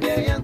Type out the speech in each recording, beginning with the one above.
Yeah.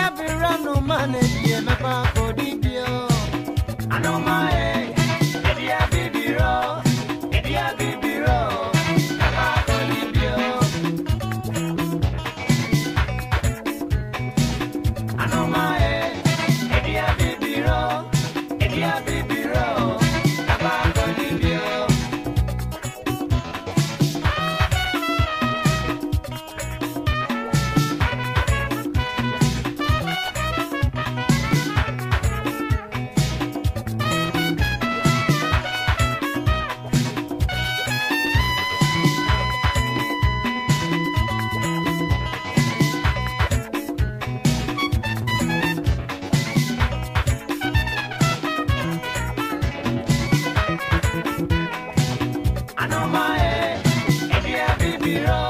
ya bi ranu money, yeah, me pa ko di I know my. Rock.